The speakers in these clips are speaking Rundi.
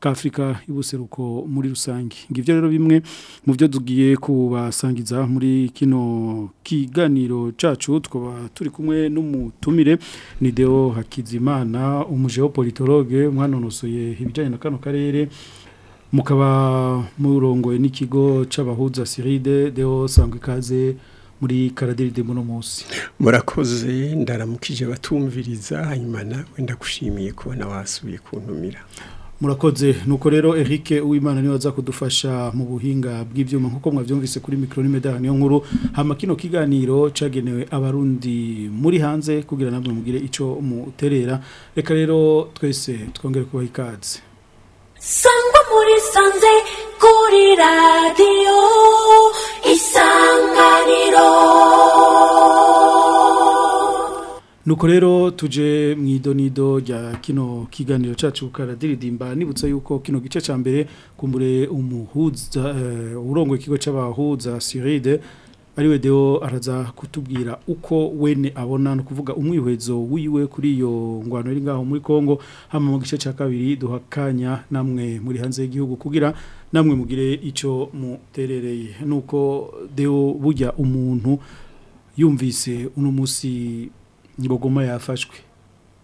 k'afurika y'ubuseruko muri rusange ngibyo rero bimwe mu byo tugiye kubasangiza muri kino kiganiro cyacu tukaba turi kumwe n'umutumire ni deo hakizimana umujeopolitologe mwanonosoye ibijanye na kano karere mukaba murongoye n'ikigo cy'abahuza siride deo sangwa ikaze muri karaderide muno munsi murakoze ndaramukije batumviriza hanyuma wenda gushimiye kubona wasubiye kuntumira murakoze nuko rero Eric uwimana niwe aza kudufasha mu buhinga bw'ibyuma nkuko mwabyumvise kuri mikoro n'imidani yo nkuru hama kino kiganiro cagenewe abarundi muri hanze kugira namwe mugire ico muterera reka rero twese twongere kuba ikaze sangwa muri sanze kuri radio isanganiro nuko rero tuje mu rya kino kiganiro cyacu karadiridimba nibutsa yuko kino gice cya mbere kumbure umuhuza eh, urongo ikigo cy'abahuza ari we deo araza kutubwira uko wene abona no kuvuga umwihwezo wiwe kuri iyo ngwano iri ngaho muri Kongo hama mu gice cya kabiri duhakanya namwe muri hanze y'igihugu kugira namwe mugire icyo muterereye nuko deo burya umuntu yumvise uno munsi nyibogoma yafashwe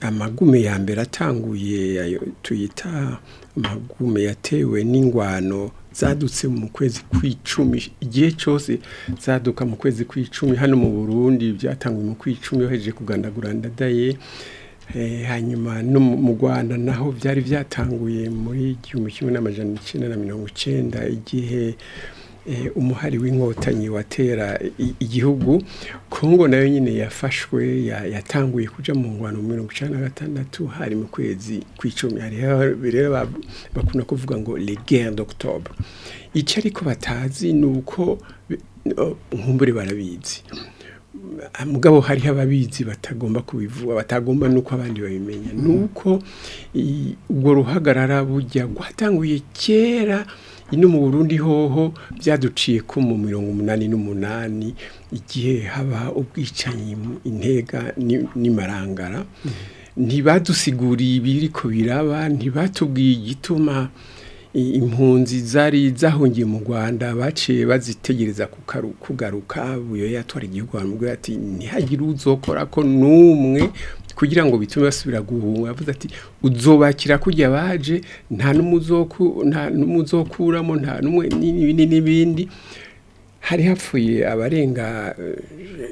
amagume ya mbere atanguye tuyita amagume yatewe n'ingwano zadutse mu kwezi kw'icumi igihe cyose zaduka mu kwezi kw'icumi hano mu burundi byatanguye mu kw'icumi yoheje kugandaguranda daye Eh, hanyuma no mu rwanda naho byari byatanguye muri igihumbi kimwe n'amajana icyenda na mirongo icyenda igihe eh, umuhari w'inkotanyi watera igihugu kongo nayo nyine yafashwe yatanguye kujya mu ngwano mu mirongo icyenda na gatandatu hari mu kwezi kw'icumi rero bakunda kuvuga ngo legende d'octobre icyo ariko batazi ni uko nkumbure barabizi mugabo hari ababizi batagomba kubivuga batagomba nuko abandi babimenya mm-hmm. nuko ubwo ruhagarara bujya guhatanguye kera ino mu Burundi hoho byaduciye ko mu mirongo umunani n'umunani igihe haba ubwicanyi intega n'imarangara mm-hmm. ntibadusiguriye ibiri ko biraba ntibatubwiye igituma impunzi zari zahungiye mu Rwanda baciye bazitegereza kugaruka buyo yatwara igihugu bamubwira ati ntihagire uzokora ko n'umwe kugira ngo bitume basubira guhunga yavuze ati uzobakira kujya baje nta n'umuzokuramo nta n'umwe n'ibindi n'ibindi hari hapfuye abarenga eh,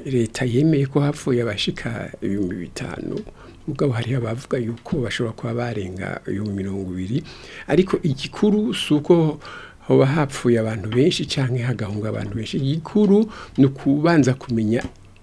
leta yemeye ko hapfuye abashika ibihumbi bitanu ubwo hari abavuga yuko bashobora kuba barenga ibihumbi mirongo ibiri ariko igikuru si uko haba hapfuye abantu benshi cyangwa hagahunga abantu benshi igikuru ni ukubanza kumenya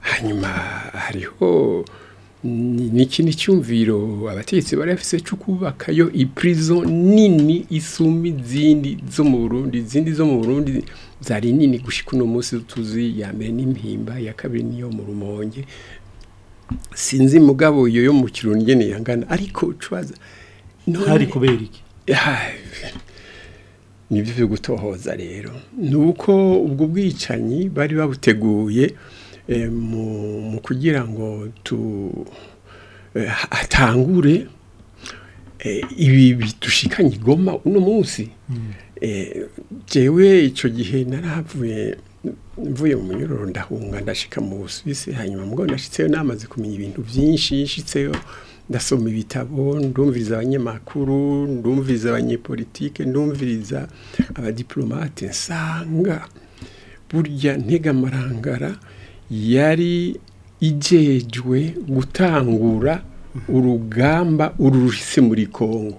hanyuma hariho n'ikindi cyumviro abategetsi bari bafite cyo kubakayo ipurizo nini isumi izindi zo mu burundi izindi zo mu burundi zari nini gushyika uno munsi tuzi ya mbere n'impimba ya kabiri niyo mu rumonge sinzi mugabo iyo yo mu kirundi ngeni yangana ariko cubaza hari kubera iki nibyo byo gutohoza rero ni uko ubwo bwicanyi bari babuteguye eh, mu kugira ngo tu eh, atangure eh, ibi bidushikanye igoma uno munsi hmm. jyewe icyo gihe narahavuye mvuye mu munyururu ndahunga ndashika mu busuwisi hanyuma mbwo ndashitseyo namaze kumenya ibintu byinshi yishitseyo ndasoma ibitabo ndumviriza abanyamakuru ndumviriza abanyepolitike ndumviriza abadiplomate nsanga burya ntegamarangara yari ijejwe gutangura urugamba ururuhise muri kongo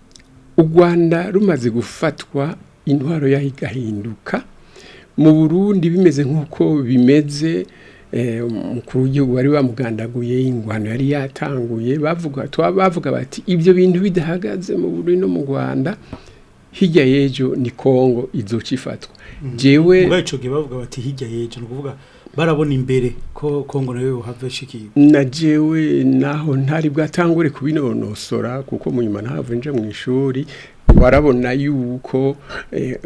u rwanda rumaze gufatwa intwaro yaho igahinduka mu burundi bimeze nk'uko bimeze Eh, umukuru w'igihugu wari wamugandaguye ingwano yari yatanguye bavuga bavuga bati ibyo bintu bidahagaze mu buri no mu rwanda Hijya y'ejo ni kongo izoca ifatwa mhm. jewe mwayicoge bavuga bati hirya y'ejo ni ukuvuga barabona imbere ko kongo nayo yohava ishikiye na jewe naho ntari bwatangure kubinonosora kuko mu nyuma ntavu nje mu ishuri barabona yuko eh,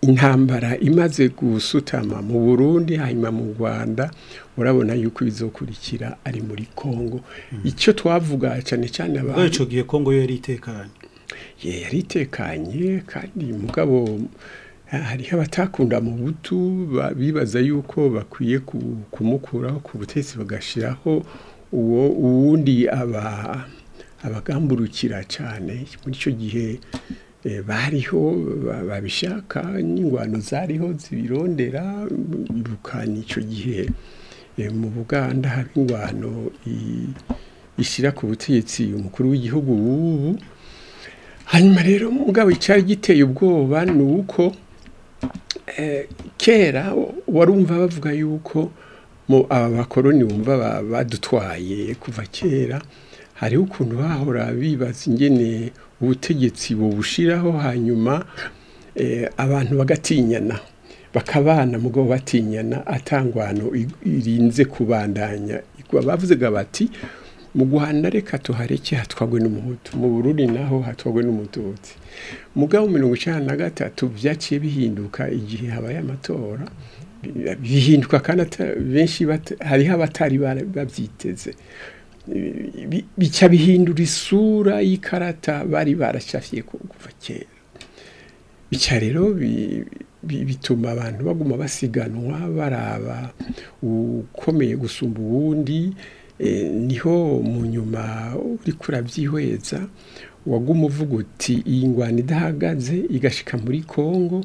intambara imaze gusutama mu burundi hanyuma mu rwanda urabona yuko ibizokurikira ari muri congo hmm. icyo twavuga cyane cyane abantu icyo gihe congo yari itekanye yari itekanye kandi mugabo hariho abatakunda mu butu bibaza yuko bakwiye kumukuraho ku butegetsi bagashyiraho uwo uwundi abagamburukira cyane muri icyo gihe Eh, bariho babishaka n'ingwano zariho zibirondera irukana icyo gihe eh, mu buganda haba ingwano ishyira ku butegetsi umukuru w'igihugu w'ubu hanyuma rero umugabo icyari giteye ubwoba ni uko eh, kera warumva bavuga yuko aba bakoroni bumva badutwaye kuva kera hariho ukuntu bahora bibaza ingene ubutegetsi bushiraho hanyuma eh, abantu bagatinyana bakabana mugabo batinyana atangwano irinze kubandanya bavuze bati mu guhana reka tuhareke hatwagwe n'umuhutu mu burundi naho hatwagwe n'umututsi mugabo mirongo icyenda na gatatu byaciye bihinduka igihe habaye amatora bihinduka kandi benshi hariho abatari babyiteze bica bihindura isura y'ikarata bari barashafiye kuva kera bica rero bituma abantu baguma basiganwa baraba ukomeye gusumba uwundi e, niho mu nyuma uri kurabyihweza waguma uvuga uti iyi ngwani idahagaze igashika muri congo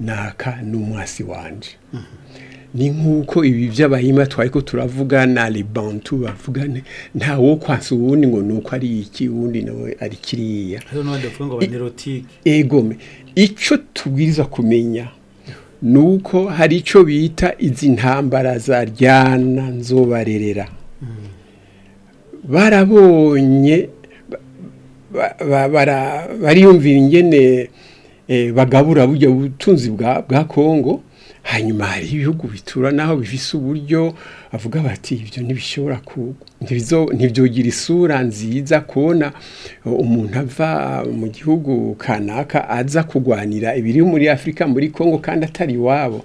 naka n'umwasi wanjye mhm. ni nk'uko ibi by'abahima twari ko turavuga na bantu bavugane nta wo kwasa uwundi ngo ni uko ari iki uwundi nawe ari kiriya egome icyo tubwiriza kumenya Nuko hari icyo bita izi ntambara za ryana nzobarerera hmm. barabonye bariyumvira ingene eh, bagabura burya ubutunzi bwa kongo hanyuma hari ibihugu bitura naho bifise uburyo Avuga bati ibyo ntibishobora ntibyogira isura nziza kubona umuntu ava mu gihugu kanaka aza kugwanira ibiri muri afurika muri congo kandi atari iwabo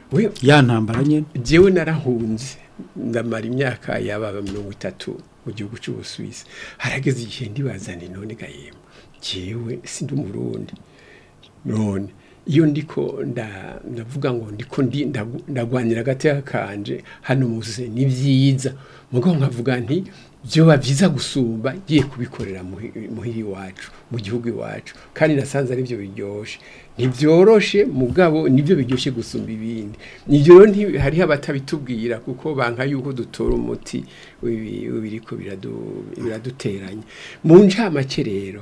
ya ntambara nyine njyewe narahunze ndamara imyaka yaba mirongo itatu mu gihugu cy'ubusuwisi harageze igihe ndibazane none gahemu njyewe sindi ndi umurundi none iyo ndiko ndavuga ngo ndiko ndagwanira agateka kanje hano muze ni byiza mugo nkavuga nti byaba byiza gusumba ngiye kubikorera muhiri wacu mu gihugu iwacu kandi nasanze ari byo biryoshye ntibyoroshe mugabo nibyo biryoshye gusumba ibindi nibyo rero hariho abatabitubwira kuko banka yuko dutora umuti w'ibiriko biraduteranya mu ncamake rero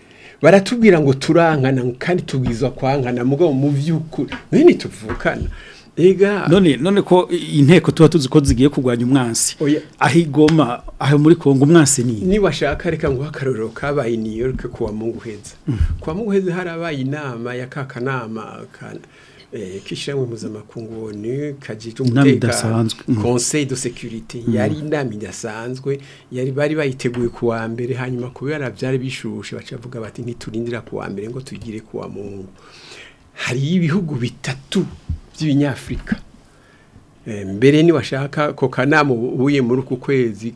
baratubwira ngo turangana kandi tubwizwa kwankana mugabo mu by'ukuri tuvukana none none ko inteko tuba tuzi ko zigiye kugwanya umwansi aho igoma aho muri kongo umwansi ni niba ashaka reka ngo akarorero kabaye niyo reka kuwa munguheza mm. kuwa munguheza harabaye inama ya kakanama eh, k'ishyirahamwe mpuzamakungu woni kagizwe umutekano mm. conseil de securite mm. yari inama idasanzwe yari bari bayiteguye kuwa mbere hanyuma kubera byari bishushe bacavuga bati ntiturindira ku mbere ngo tugire ku wa mungu hari ibihugu bitatu by'ibinyafurika eh, mbere niwashaka ko kanamu ubuye muri uku kwezi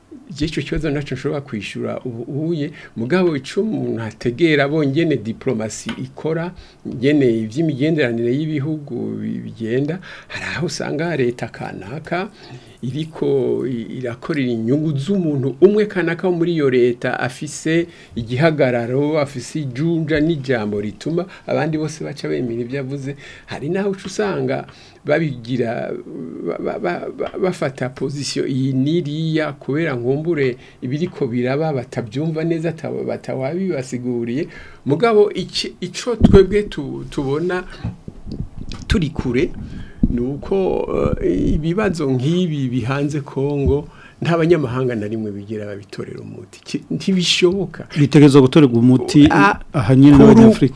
icyo kibazo nacyo nshobora kwishyura ubuye mugabo icyo umuntu ategera bongene diplomasi ikora ngene iby'imigenderanire y'ibihugu bigenda hari aho usanga leta kanaka iriko irakorera inyungu z'umuntu umwe kanaka muri iyo leta afise igihagararo afise ijunja n'ijambo rituma abandi bose baca bemera ibyo hari n'aho usanga babigira bafata pozisiyo iyi n'iriya kubera nkumbure ibiriko biraba batabyumva neza batawabibasiguriye mugabo icyo twebwe tubona turi kure ni uko eh, ibibazo nk'ibi bihanze kongo nta banyamahanga na rimwe bigira babitorera umuti ntibishoboka bitegereza gutorerwa umuti ahanini n'abanyafurika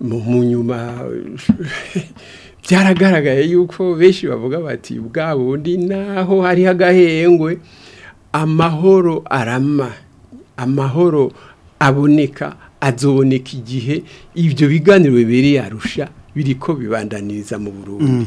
mu nyuma byaragaragaye yuko benshi bavuga bati bwa bundi naho hari agahengwe amahoro arama amahoro aboneka azoboneka igihe ibyo biganiro bibiri yarusha biriko bibandaniza mu Burundi mm.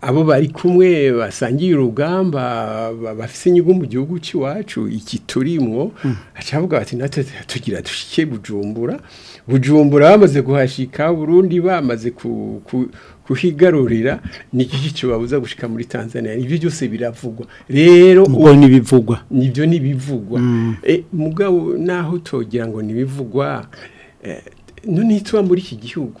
abo bari kumwe basangiye urugamba bafite inyungu mu gihugu cy'iwacu iki turimo hmm. acavuga bati natwe tugira dushike bujumbura bujumbura bamaze guhashika burundi bamaze kuhigarurira ni n'iki babuza gushika muri tanzania ibyo byose biravugwa rero ubwo n'ibivugwa nibyo n'ibivugwa hmm. e, mugabo naho tugira ngo ntibivugwa none ntituba muri iki gihugu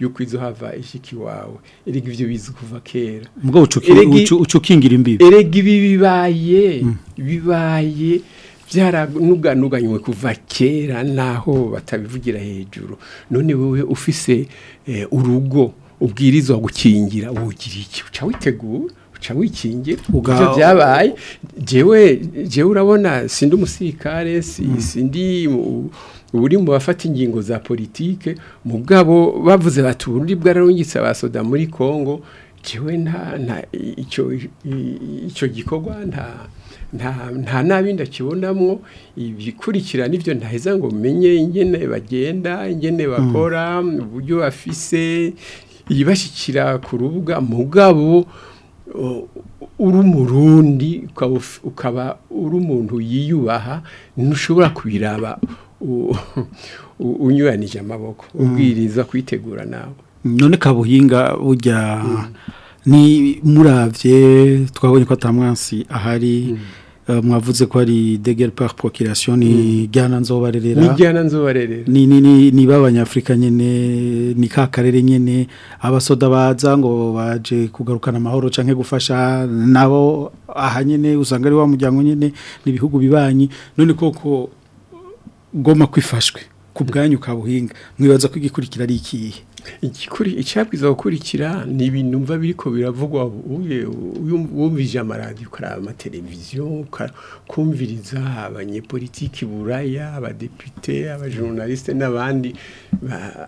yuko izo hava ishiki wawe erega ivyo bizi kuva kera mbwo ucukingira imbibi erega ibi bibaye hmm. bibaye byaranuganuganywe kuva kera naho batabivugira hejuru none wowe ufise eh, urugo ubwirizwa gukingira wogira iki uca witegura uca wikingira ibyo byabaye jewe jewe urabona sindi umusirikare sindi hmm. uri mu bafata ingingo za politike mu bwabo bavuze bati uburundi bwararungitse abasoda muri congo jewe nta icyo gikorwa nta nta nabi ndakibonamo ibikurikira nibyo ntaheza ngo menye ingene bagenda ingene hmm. bakora uburyo bafise yibashikira ku rubuga mugabo urumurundi ukaba uri yiyubaha ntushobora kubiraba unyuranije amaboko mm. ubwiriza kwitegura nawe none kabuhinga burya mm. ni murabye twabonye ko atamwansi ahari mm. Eh, mwavuze ko ari degere par procreation ni mm. gihana nzobarerera ni gihana nzobarerera ni ni ni b'abanyafurika nyene ni ka karere nyene abasoda baza ngo baje kugarukana amahoro canke gufasha nabo aha nyene usanga ari wa muryango nyene n’ibihugu bibanyi none koko goma kwifashwe ku bwanyu kabuhinga mwibaza ko igikurikira ari ikihe icyabwiza gukurikira ni ibintu mva biriko biravugwa wumvije amaradiyo ukaraba amateleviziyo ukumviriza abanyepolitiki buraya abadepite abajurnaliste n'abandi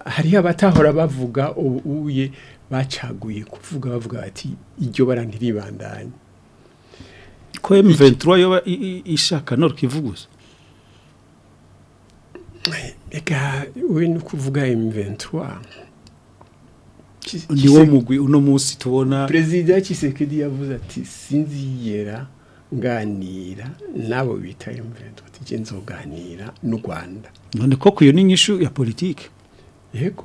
hari abatahora bavuga uye bacaguye kuvuga bavuga ati iryo bara ko M23 yo ishaka no kivuguza eka we no kuvuga M23 ni wo mugwi uno munsi tubona perezida Kisekedi yavuze ati sinziyera nganira nabo bita emuvurenti bati nzoganira n'u rwanda none koko iyo ni inyishu ya politiki yego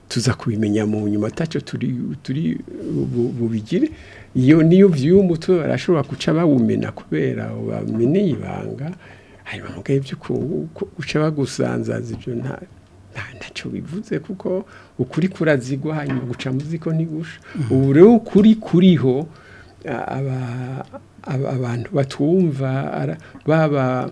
tuza kubimenya mu nyuma atacyo turi bubigire iyo niyo by'uyu mutwe barashobora guca bawumena kubera bamenye ibanga hanyuma mubwiye ibyo guca bagusanzaza ibyo ntacyo bivuze kuko ukuri kurazigwa hanyuma guca muziko ntigusha mm-hmm. ubu rero ukuri kuriho abantu batumva baba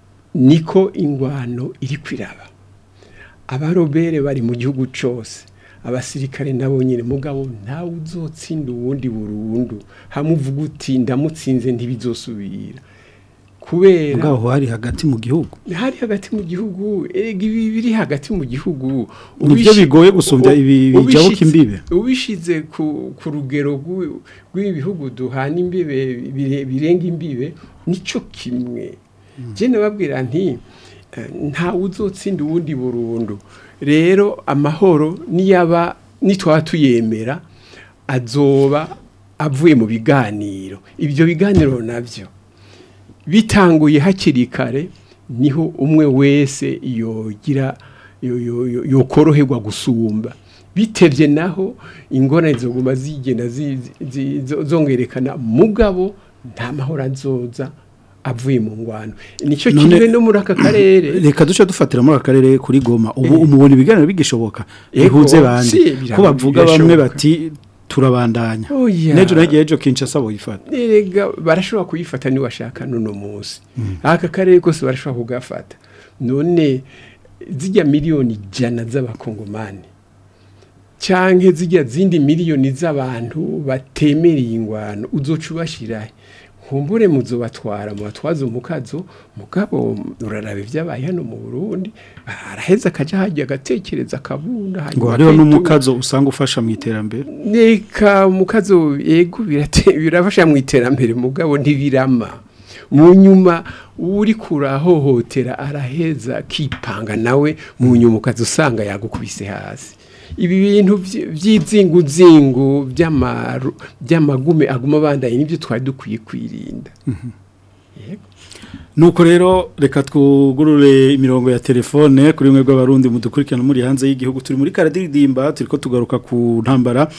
niko ingwano iri kwiraba abarobere bari mu gihugu cyose abasirikare nabo nyine mugabo ntawe uzotsinda uwundi burundu hamwe uvuga uti ndamutsinze ntibizosubira kubera ngaho hari hagati mu gihugu hari hagati mu gihugu erega ibi biri hagati mu gihugu nibyo bigoye gusumbya ibi bijyabuka imbibe ubishize ku rugero rw'ibihugu duhana imbibe birenga imbibe nicyo kimwe genda hmm. babwira nti eh, ntawe uzotsinda uwundi burundu rero amahoro niyaba nitwaba tuyemera azoba avuye mu biganiro ibyo biganiro nabyo bitanguye hakiri kare niho umwe wese yogira yokoroherwa gusumba bitebye naho ingorane ziguma zigenda zongerekana mugabo nta mahoro azoza avuye mu ngwano nicyo kimwe no muri aka karere reka duce dufatira muri aka karere kuri goma ubu eh. umubona ibiganiro bigishoboka bihunze bandi ko bamwe bati turabandanya n'ejo oh, nagiye ejo kenshi asaba uyifata barashobora kuyifata bashaka n'uno munsi mm. aka karere kose barashobora kugafata none zijya miliyoni ijana z'abakongomani cyangwa zijya zindi miliyoni z'abantu batemereye ingwano uzoca humbure muzobatwara mubatwaze umukazo mugabo uraraba ivyabaye hano mu Burundi araheza akaja hajya agatekereza akabunda hanyuma rero n'umukazo usanga ufasha mu iterambere neka umukazo yego birafasha mu iterambere mugabo ntibirama mu nyuma uri kurahohotera araheza kipanga nawe mu nyuma ukaza usanga yagukubise hasi ibi bintu by'izinguzingu by'amagume aguma bandaye nibyo twari dukwiye kwirinda mhm. nuko rero reka twugurure imirongo ya telefone kuri bimwe bw'abarundi mudukurikirana muri hanze y'igihugu turi muri karadiridimba turi ko tugaruka ku ntambara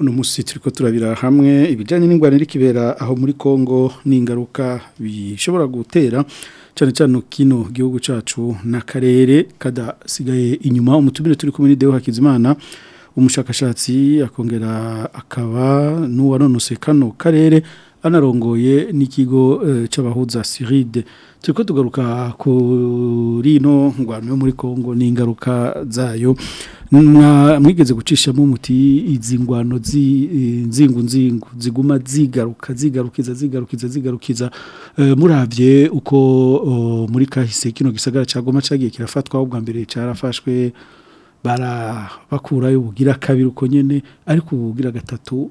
uno munsi turi ko turabira hamwe ibijyanye n'indwara iri kibera aho muri congo n'ingaruka bishobora gutera cyane cyane kino gihugu cyacu n'akarere kadasigaye inyuma umutumire turi kumwe n'ideo hakizimana umushakashatsi akongera akaba n'uwaronose kano karere anarongoye n'ikigo eh, cy'abahuza siride turi tugaruka kuri ino ngwano muri congo n'ingaruka zayo mwigeze gucishamo umuti izi ngwano eh, nzingu nzingu ziguma zigaruka zigarukiza zigarukiza zigarukiza eh, murabye uko muri kahise kino gisagara cyagoma cyagiye kirafatwa ubwa mbere cyarafashwe bara bakura ubugira kabiri uko nyine ariko ubugira gatatu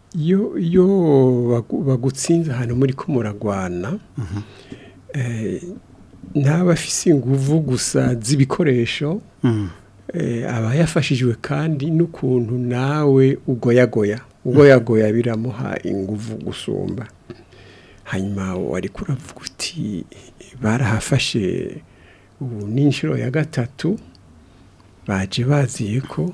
iyo bagutsinze ahantu muri ko muragwana mhm. eh, ntabafise ingufu gusa z'ibikoresho mm. Eh, aba yafashijwe kandi n'ukuntu nawe yagoya ugoyagoya yagoya biramuha ingufu gusumba hanyuma wari kuravuga uti barahafashe ubu ni inshuro ya gatatu baje baziye ko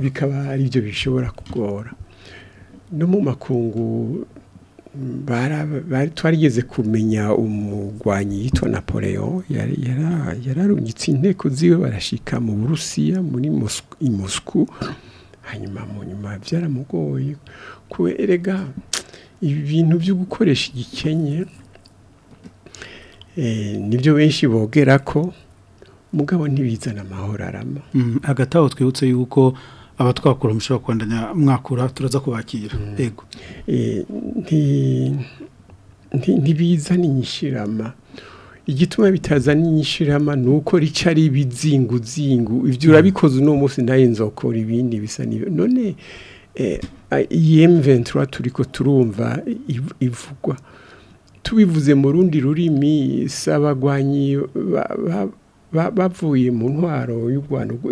bikaba ari byo bishobora kugora no mu makungu bari twarigeze kumenya umugwanyi yitwa napoleon yararungitse inteko ziwe barashika mu burusiya muri i moscou hanyuma mu nyuma byaramugoye kuberega ibintu byo gukoresha igikenye eh, nibyo benshi bogera ko mugabo ntibizana amahoro arama hagati mm, aho twibutse yuko abatwakura mushobora kwandanya mwakura turaza kubakira mm. yego eh, ntibizana inyishirama igituma bitazana inyishirama ni uko rica ari ibizinguzingu ibyo mm. urabikoze uno munsi nayo nzokora ibindi bisa n'iyo none Eh, ah, iyi emventura turi ko turumva ivugwa tubivuze mu rundi rurimi abagwanyi bavuye mu ntwaro y'u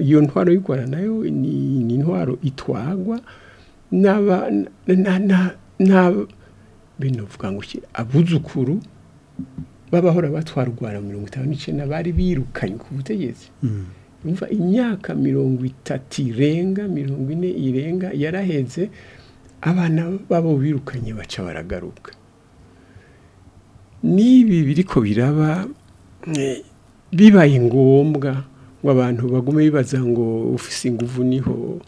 iyo ntwaro y'u nayo ni intwaro itwagwa n'abinuvuga ngo abuzukuru b'abahora batwara u rwanda mirongo itanu n'icyenda bari birukanye ku butegetsi mm. imyaka mirongo itatu irenga mirongo ine irenga yaraheze abana babo birukanye baca baragaruka n'ibi biri ko biraba eh, bibaye ngombwa ngo abantu bagume bibaza ngo ufise ingufu niho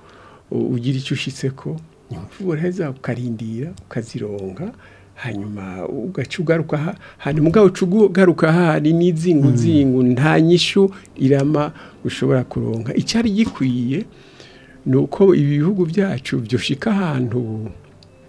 ugira icyo ushyitse ko ni ukuvuga ukarindira ukazironga hanyuma ugaca ugaruka aha hanyuma ugaca ugaruka hari n'izingu hmm. nzingu nta nyishyu irama ushobora kuronka icyari gikwiye nuko ibihugu byacu byoshika ahantu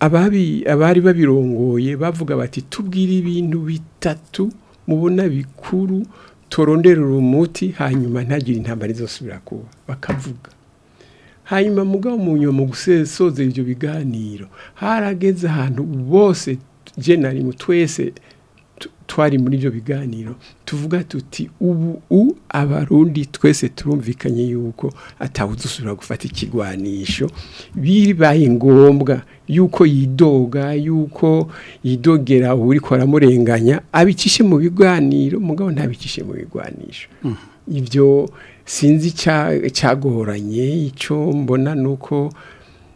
abari babirongoye bavuga bati tubwire ibintu bitatu mubona bikuru turondere umuti hanyuma ntagira intambara izosubira kuba bakavuga hanyuma mugabo mu nyuma gusoza ibyo biganiro harageze ahantu bose jenali twese twari muri ibyo biganiro tuvuga tuti ubu abarundi twese turumvikanye yuko atawudusubira gufata ikigwanisho bibaye ngombwa yuko yidoga yuko yidogera uri aramurenganya abicishe mu biganiro mugabo ntabikishe mu bigwanisho mm-hmm. ibyo sinzi cyagoranye icyo mbona nuko uko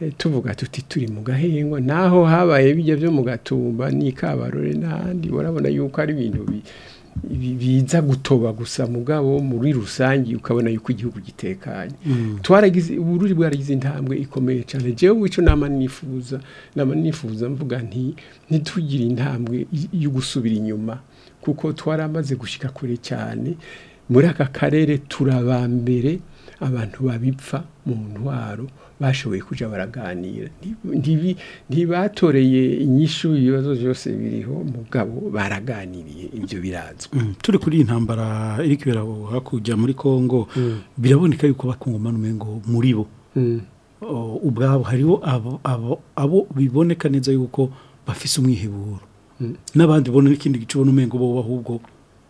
eh, tuvuga tuti turi mu gahengo naho habaye bijya byo mu gatumba n'ikabarore n'ahandi warabona yuko ari ibintu biza gutoba gusa mugabo muri rusange ukabona yuko igihugu gitekanye mm. ubururi bwaragize intambwe ikomeye cyane njyewe wico nama nifuza nama nifuza mvuga nti ntitugire intambwe yo gusubira inyuma kuko twaramaze gushika kure cyane muri aka karere turabambere abantu babipfa mu ntwaro bashoboye kujya baraganira ntibatoreye inyishu ibibazo byose biriho mugabo baraganiriye ibyo birazwi mm, turi kuri iyi ntambara iri kubera hakurya muri congo mm. biraboneka yuko bakungomana umengo muri bo mm. ubwabo hariho abo biboneka neza yuko bafise umwiheburo n'abandi ubona n'ikindi gice ubona umengo bo ahubwo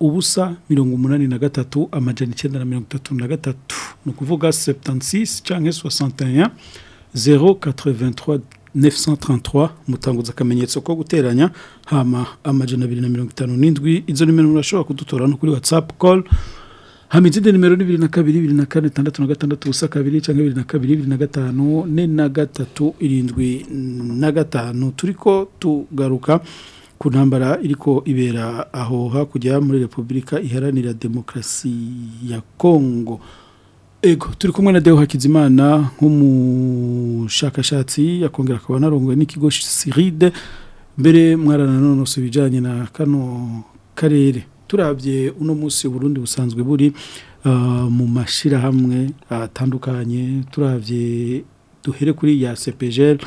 ubusa mirongo umunani na gatatu amajana icyenda na mirongo itatu na gatatu ni ukuvuga seputansi cyangwa soixante zero katreventura nefu mutanguza akamenyetso ko guteranya hama amajana abiri na mirongo itanu n'indwi izo nimero murashobora kudutora no kuri watsapu koru hama izindi nimero ni bibiri na kabiri bibiri na kane itandatu na gatandatu ubusa kabiri cyangwa bibiri na kabiri bibiri na gatanu ne na gatatu irindwi na gatanu turi ko tugaruka ku ntambara ibera aho hakujya muri Republika iharanira demokrasi ya Kongo ego turi kumwe na Deo Hakizimana nk'umushakashatsi yakongera akaba narongoye n'ikigo Siride mbere mwarana nonose bijanye na kano karere turabye uno munsi Burundi busanzwe buri ah, mu mashira hamwe atandukanye turabye duhere kuri ya CPGL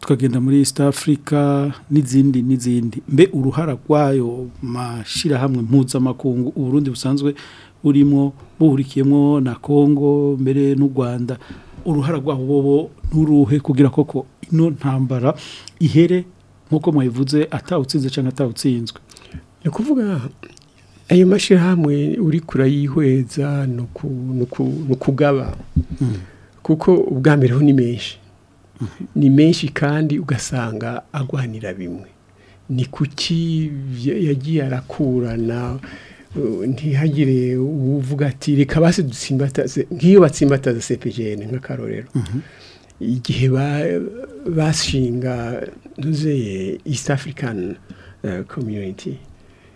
tukagenda muri east africa n'izindi n'izindi mbe uruhara rwayo mashyirahamwe mpuzamakungu uburundi busanzwe urimo buhurikiyemo na congo mbere n'u rwanda uruhara rwabo bobo nturuhe kugira koko ino ntambara ihere nk'uko mwabivuze atawutsinze cyangwa atawutsinzwe ni kuvuga ayo mashyirahamwe uri kurayihweza no kugaba hmm. kuko ubwa ni menshi ni menshi kandi ugasanga agwanira bimwe ni kuki yagiye arakurana uh, ntihagire uvuga ati reka basi dutsimbataze nk'iyo batsimbataza sepejene nk'akarorero mhm. igihe bashinga ntuzeye east african uh, community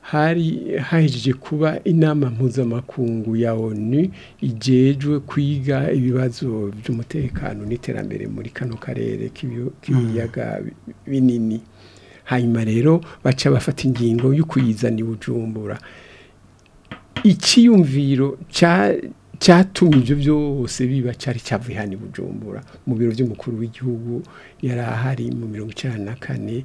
hari hahejeje kuba inama mpuzamakungu ya onu igejwe kwiga ibibazo by'umutekano n'iterambere muri kano karere k'ibiyaga binini hanyuma rero baca bafata ingingo yo kuyizana i bujumbura icyiyumviro cyatumye ibyo byose biba cyari cyavuye hano i bujumbura mu biro by'umukuru w'igihugu yari ahari mu mirongo icyenda na kane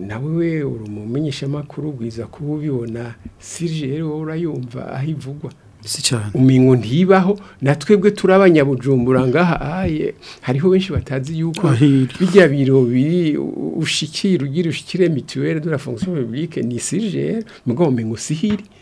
nawe uri umumenyeshamakuru bwiza kuba ubibona sirije rero urayumva aho ivugwa umingo ntibaho natwebwe turi abanyabujumbura ngaha ahaye hariho benshi batazi yuko bijya biro biri ushikira ugira ushikire mituweli de fonction publique ni sirije mugabo umengo sihiri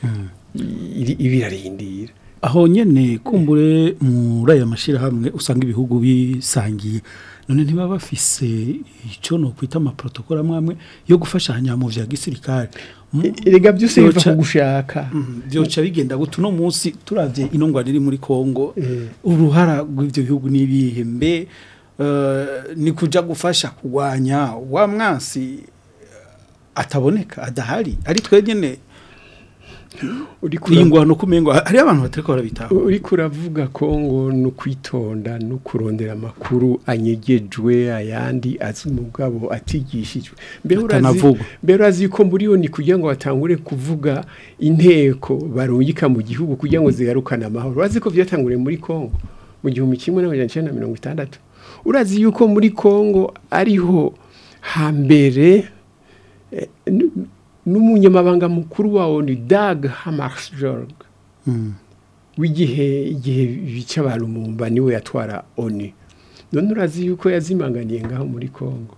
hmm. iba aho nyine kumbure muri aya mashyirahamwe usanga ibihugu bisangiye none ntibaba bafise icyo ni ukwita amaporotokoro amwe amwe yo gufashanya mu bya gisirikare e, mm. e, rega byose biva ku gushaka byoca mm, bigenda gutu no munsi turabye ino ngwara muri congo e. uruhara rw'ibyo bihugu n’ibihembe ni uh, kujya gufasha kurwanya wa mwansi uh, ataboneka adahari ari twegene uri ngwano uko umenya ngo abantu batari barabitaho uri kuravuga ko ngo ni ukwitonda no kurondera amakuru anyegejwe ayandi azi mu atigishijwe mbere urazi ko muri yo ni kugira ngo batangure kuvuga inteko barungika mu gihugu kugira ngo zigarukane amahoro urazi ko byatanguriye muri congo mu gihumbi kimwe n'amajana na mirongo itandatu urazi yuko muri congo ariho hambere eh, n'umunyamabanga mukuru wa oni dag hamarshjorg hmm. w'igihe igihe bica barumumba niwe yatwara oni none urazi yuko yazimanganiye ngaho muri congo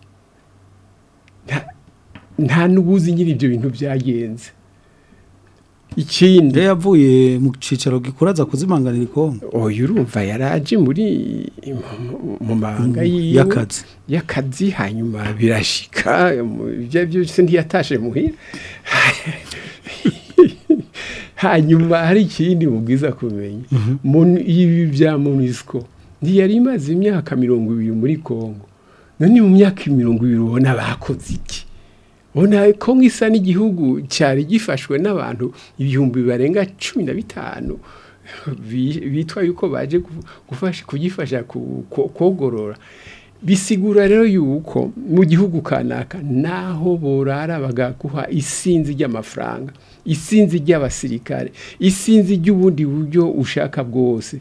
nta n'ubuzi nyine ibyo bintu byagenze ikindi yavuye mu cyicaro gikuraza kuzimanganira ikombe oya urumva yaraje muri mu mahanga mm, y'akazi y'akazi hanyuma birashika ibyo byose ntiyatashe muhira hanyuma hari ikindi mubwiza kumenya mm-hmm. ibi bya munisiko ntiyari imaze imyaka mirongo ibiri muri congo none mu myaka mirongo ibiri ubona bakoze iki ko nk'isa n'igihugu cyari gifashwe n'abantu ibihumbi barenga cumi na bitanu bitwa yuko baje gufasha kugifasha kogorora bisigura rero yuko mu gihugu kanaka naho borara bagaguha isinzi ry'amafaranga isinzi ry'abasirikare isinzi ry'ubundi buryo ushaka bwose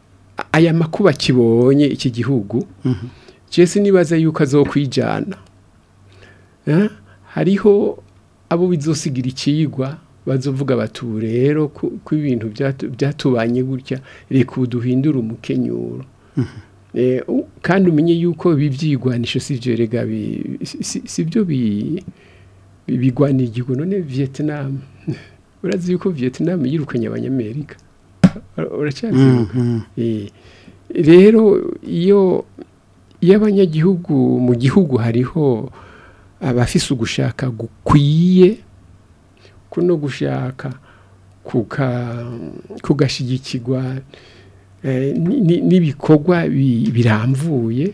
aya makuba kibonye iki gihugu cyese mhm. nibaza yuko azokwijyana eh? hariho abo bizosigira ikigwa bazovuga bati rero ko ibintu byatubanye gutya reka ubu umukenyuro mhm. eh, kandi umenye yuko bibyigwanisho byigwanisho si byo rega sibyo byo bigwaniye igihugu none vietnam urazi yuko vietnam yirukanye abanyamerika mhm, mhm. Eh, rero iyo iyo abanyagihugu mu gihugu hariho abafise ugushaka gukwiye no gushaka kugashyigikirwa eh, n'ibikorwa biramvuye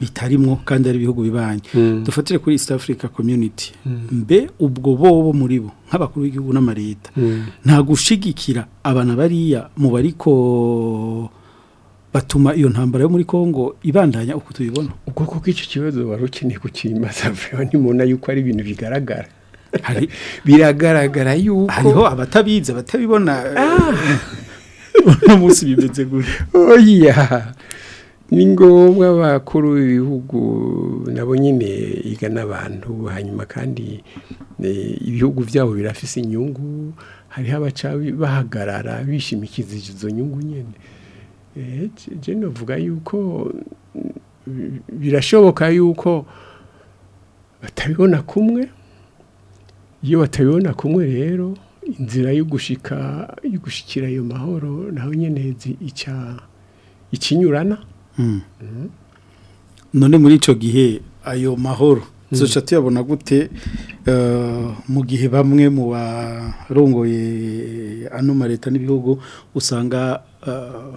bitarimwo kandi ari ibihugu bibanye mm. dufatire kuri east africa community mm. mbe ubwo bobo muri bo nk'abakuru b'igihugu n'amareta mm. nta gushigikira abana bariya mu bariko batuma iyo ntambara yo muri Kongo ibandanya uko tubibona kuko icyo kibazo wari ukeneye kukimaza vuba nimubona yuko ari ibintu bigaragara biragaragara yuko hariho abatabizi abatabibona ah! uno munsi bimeze gutya oya oh, ni ngombwa bakuru b'ibihugu nabo nyine igana abantu hanyuma kandi ibihugu byabo birafise inyungu hariho abaca bahagarara bishimikiza izo nyungu nyine eh, jeno vuga yuko birashoboka yuko batabibona kumwe iyo batabibona kumwe rero inzira yo gushika yo ayo mahoro naho nyine ikinyurana Hmm. none muri icyo gihe ayo mahoro duca hmm. tuyabona gute eh, mu gihe bamwe mu barongoye ano ma leta n'ibihugu usanga eh,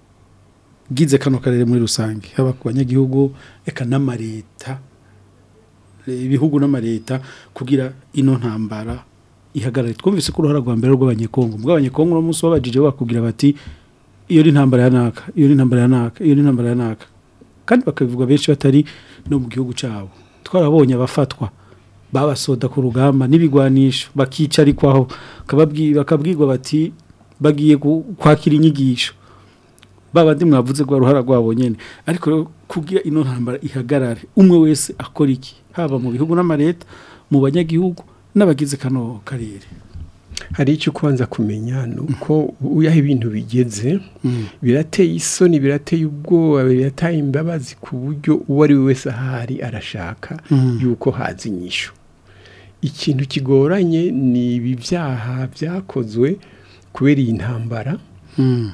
bwize kano karere muri rusange haba ku banyagihugu reka n'amaleta ibihugu n'amaleta kugira ino ntambara ihagarare twumvise ko uruhara rwa mbere rw'abanyekongo ubwo abanyekongo uno munsi babajije bakubwira bati iyo ni intambara yanaka iyo ni intambara yanaka iyo ni intambara yanaka kandi bakabivuga benshi batari no mu gihugu cyabo twarabonye abafatwa babasoda ku rugamba n'ibigwanisho bakicarikwaho bakabwirwa bati bagiye kwakira inyigisho babandi mwavuze ko ruhara rwabo nyene ariko kugira ino ntambara ihagarare umwe wese akora iki haba mu bihugu n'amareta mu banyagihugu n'abagize kano karere hari icyo kwanza kumenya nuko uko ibintu bigeze mm. birateye isoni birateye ubwoba birataye imbabazi ku buryo uwo ari we wese ahari arashaka mm. yuko haza inyishu ikintu kigoranye ni ibi byaha byakozwe kubera iyi ntambara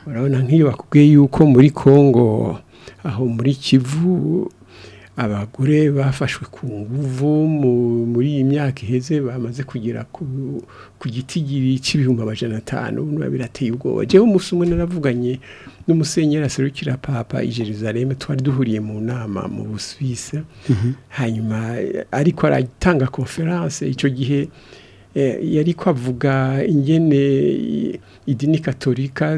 urabona nk'iyo bakubwiye yuko muri congo aho muri kivu abagore bafashwe ku nguvu muri iyi myaka iheze bamaze kugera ku gitigiri cy'ibihumbi amajana atanu biba birateye ubwoba njyewe umunsi umwe naravuganye n'umusenyeri aserukira papa i Jerusalem twari duhuriye mu nama mu busuwisi mhm. hanyuma ariko aratanga konferanse icyo gihe Eh, yari kwavuga ingene idini katolika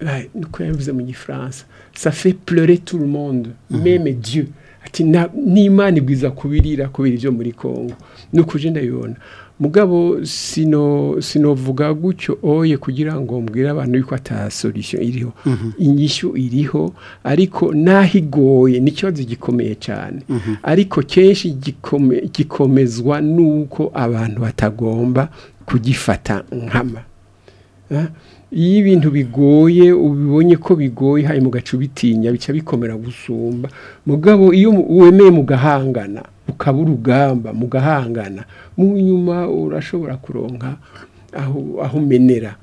eh, niko yabivuze mu gifaransa safe plere tout le monde meme mhm. dieu ati n'imana igwiza kubirira kubira ibyo muri kongo ni ukujya ndabibona mugabo sino sinovuga gutyo oye kugira ngo mbwire abantu yuko ata iriho mm -hmm. inyishu iriho ariko nahigoye igoye gikomeye cyane mm -hmm. ariko kenshi gikome, gikomezwa nuko abantu batagomba kugifata nkama ah, iyo ibintu bigoye ubibonye ko bigoye hanyuma ugaca bitinya bica bikomera gusumba mugabo iyo wemeye mugahangana bukaba urugamba mugahangana mu nyuma urashobora kuronka aho umenera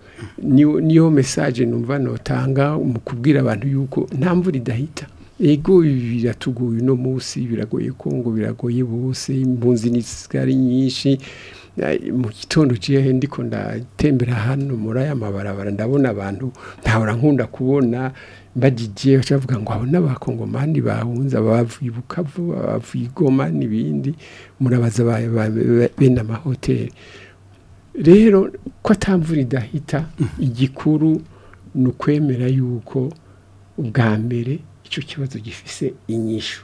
niyo message numva notanga mu kubwira abantu yuko nta mvura idahita ego biratuguye uno munsi biragoye kongo biragoye bose impunzi ari nyinshi mu gitondo cy'ihehe ndiko ndatembera hano muri aya mabarabara ndabona abantu ntahora nkunda kubona bagigiye bavuga ngo abo n'abakongomani bahunze abavuye bukavu abavuye igoma n'ibindi murabaza bene amahoteli rero ko atamvura idahita mm-hmm. igikuru ni ukwemera yuko ubwa mbere icyo kibazo gifise inyishu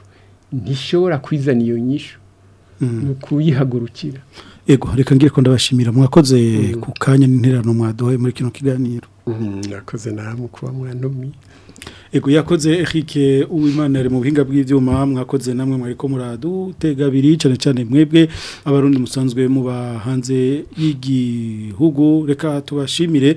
ntishobora kwizana iyo nyishu ni mm. ukuyihagurukira ego reka ngiye ko ndabashimira mwakoze mm. ku kanya n'interano mwaduhaye muri kino kiganiro mm, mwakoze namwe kuba mwanumye Ego yakoze Eric Uwimana ari mu buhinga bw'ivyuma mwakoze namwe mwariko muradutega biri cyane cyane mwebwe abarundi musanzwe muba hanze y'igihugu reka tubashimire